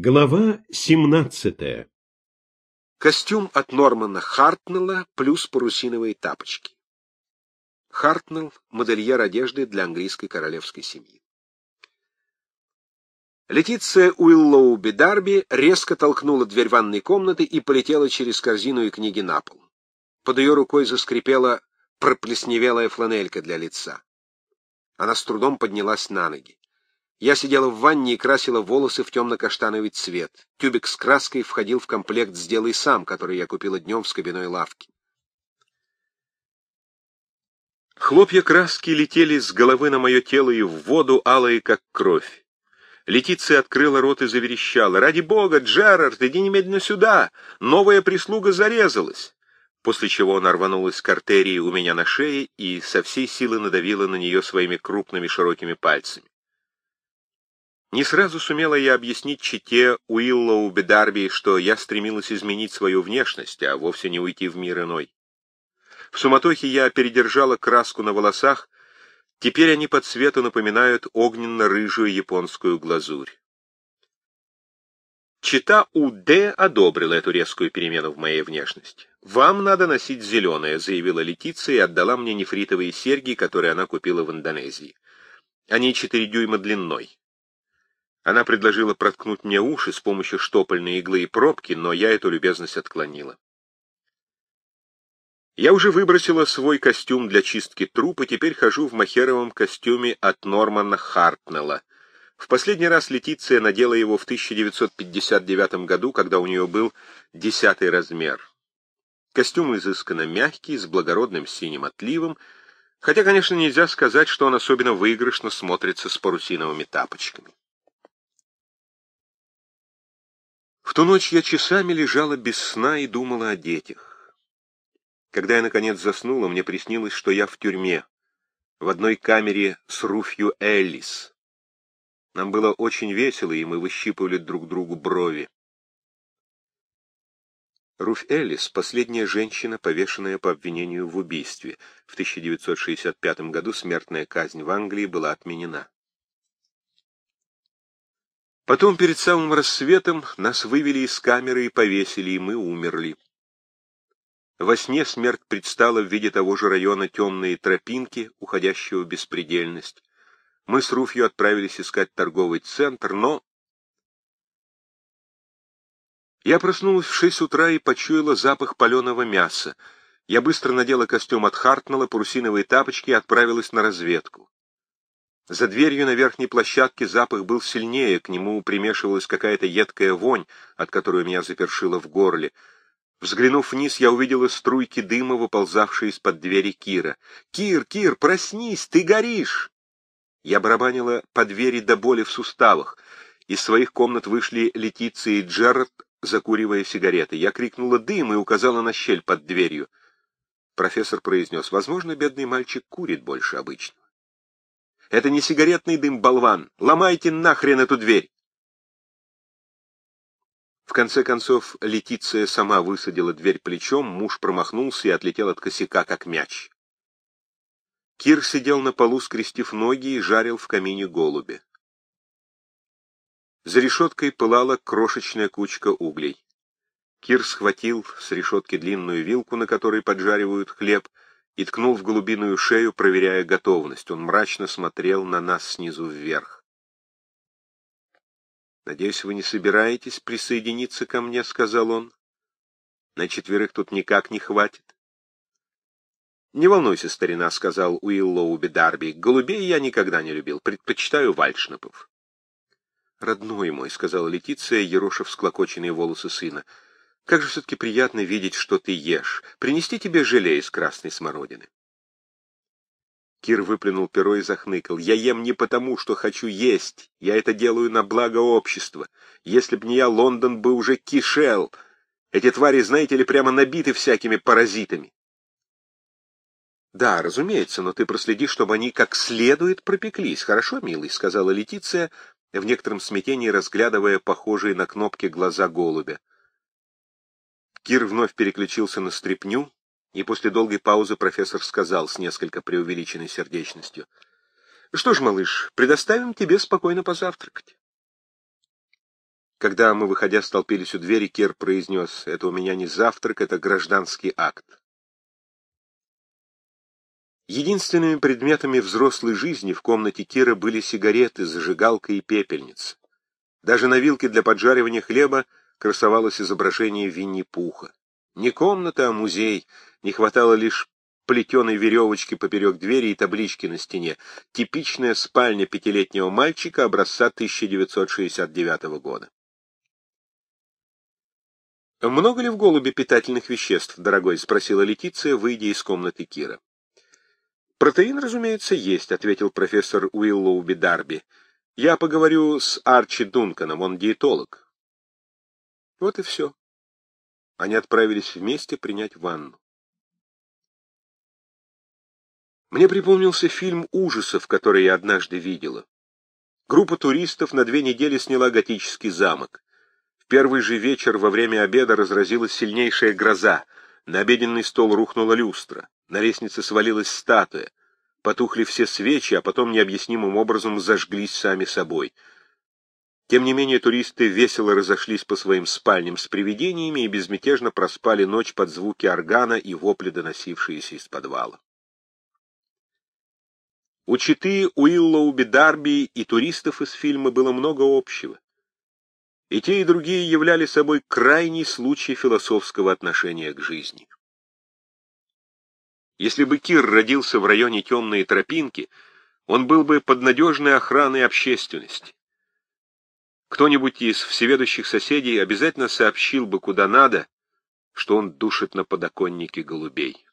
Глава 17 Костюм от Нормана Хартнелла плюс парусиновые тапочки. Хартнелл — модельер одежды для английской королевской семьи. Летиция Уиллоуби Дарби резко толкнула дверь ванной комнаты и полетела через корзину и книги на пол. Под ее рукой заскрипела проплесневелая фланелька для лица. Она с трудом поднялась на ноги. Я сидела в ванне и красила волосы в темно-каштановый цвет. Тюбик с краской входил в комплект «Сделай сам», который я купила днем в скобяной лавке. Хлопья краски летели с головы на мое тело и в воду, алые как кровь. Летиция открыла рот и заверещала. «Ради бога, Джерард, иди немедленно сюда! Новая прислуга зарезалась!» После чего она рванулась к артерии у меня на шее и со всей силы надавила на нее своими крупными широкими пальцами. Не сразу сумела я объяснить чите Уиллоу Бедарби, что я стремилась изменить свою внешность, а вовсе не уйти в мир иной. В суматохе я передержала краску на волосах, теперь они по цвету напоминают огненно-рыжую японскую глазурь. Чита УД одобрила эту резкую перемену в моей внешности. «Вам надо носить зеленое», — заявила Летиция и отдала мне нефритовые серьги, которые она купила в Индонезии. Они четыре дюйма длиной. Она предложила проткнуть мне уши с помощью штопольной иглы и пробки, но я эту любезность отклонила. Я уже выбросила свой костюм для чистки трупа, теперь хожу в махеровом костюме от Нормана Хартнелла. В последний раз Летиция надела его в 1959 году, когда у нее был десятый размер. Костюм изысканно мягкий, с благородным синим отливом, хотя, конечно, нельзя сказать, что он особенно выигрышно смотрится с парусиновыми тапочками. В ту ночь я часами лежала без сна и думала о детях. Когда я, наконец, заснула, мне приснилось, что я в тюрьме, в одной камере с Руфью Эллис. Нам было очень весело, и мы выщипывали друг другу брови. Руф Эллис — последняя женщина, повешенная по обвинению в убийстве. В 1965 году смертная казнь в Англии была отменена. Потом, перед самым рассветом, нас вывели из камеры и повесили, и мы умерли. Во сне смерть предстала в виде того же района темные тропинки, уходящего в беспредельность. Мы с Руфью отправились искать торговый центр, но... Я проснулась в шесть утра и почуяла запах паленого мяса. Я быстро надела костюм от Хартнелла, парусиновые тапочки и отправилась на разведку. За дверью на верхней площадке запах был сильнее, к нему примешивалась какая-то едкая вонь, от которой меня запершило в горле. Взглянув вниз, я увидела струйки дыма, выползавшие из-под двери Кира. «Кир, Кир, проснись, ты горишь!» Я барабанила по двери до боли в суставах. Из своих комнат вышли Летиция и Джерард, закуривая сигареты. Я крикнула «дым» и указала на щель под дверью. Профессор произнес, возможно, бедный мальчик курит больше обычного. Это не сигаретный дым, болван. Ломайте нахрен эту дверь. В конце концов, Летиция сама высадила дверь плечом, муж промахнулся и отлетел от косяка, как мяч. Кир сидел на полу, скрестив ноги, и жарил в камине голубя. За решеткой пылала крошечная кучка углей. Кир схватил с решетки длинную вилку, на которой поджаривают хлеб, и ткнул в голубиную шею, проверяя готовность. Он мрачно смотрел на нас снизу вверх. «Надеюсь, вы не собираетесь присоединиться ко мне», — сказал он. «На четверых тут никак не хватит». «Не волнуйся, старина», — сказал Уиллоуби Дарби. «Голубей я никогда не любил, предпочитаю вальшнапов». «Родной мой», — сказала Летиция, ероша всклокоченные волосы сына, — как же все-таки приятно видеть, что ты ешь. Принести тебе желе из красной смородины. Кир выплюнул перо и захныкал. «Я ем не потому, что хочу есть. Я это делаю на благо общества. Если б не я, Лондон бы уже кишел. Эти твари, знаете ли, прямо набиты всякими паразитами». «Да, разумеется, но ты проследи, чтобы они как следует пропеклись. Хорошо, милый?» — сказала Летиция, в некотором смятении разглядывая похожие на кнопки глаза голубя. Кир вновь переключился на стряпню, и после долгой паузы профессор сказал с несколько преувеличенной сердечностью. — Что ж, малыш, предоставим тебе спокойно позавтракать. Когда мы, выходя, столпились у двери, Кир произнес, «Это у меня не завтрак, это гражданский акт». Единственными предметами взрослой жизни в комнате Кира были сигареты, зажигалка и пепельница. Даже на вилке для поджаривания хлеба красовалось изображение Винни-Пуха. Не комната, а музей. Не хватало лишь плетеной веревочки поперек двери и таблички на стене. Типичная спальня пятилетнего мальчика образца 1969 года. «Много ли в голубе питательных веществ, дорогой?» — спросила Летиция, выйдя из комнаты Кира. «Протеин, разумеется, есть», — ответил профессор Уиллоуби Дарби. «Я поговорю с Арчи Дунканом, он диетолог». Вот и все. Они отправились вместе принять ванну. Мне припомнился фильм ужасов, который я однажды видела. Группа туристов на две недели сняла готический замок первый же вечер во время обеда разразилась сильнейшая гроза. На обеденный стол рухнула люстра. На лестнице свалилась статуя. Потухли все свечи, а потом необъяснимым образом зажглись сами собой. Тем не менее туристы весело разошлись по своим спальням с привидениями и безмятежно проспали ночь под звуки органа и вопли, доносившиеся из подвала. У Читы, Уиллоуби Дарби и туристов из фильма было много общего. И те, и другие являли собой крайний случай философского отношения к жизни. Если бы Кир родился в районе темной тропинки, он был бы под надежной охраной общественности. Кто-нибудь из всеведущих соседей обязательно сообщил бы куда надо, что он душит на подоконнике голубей.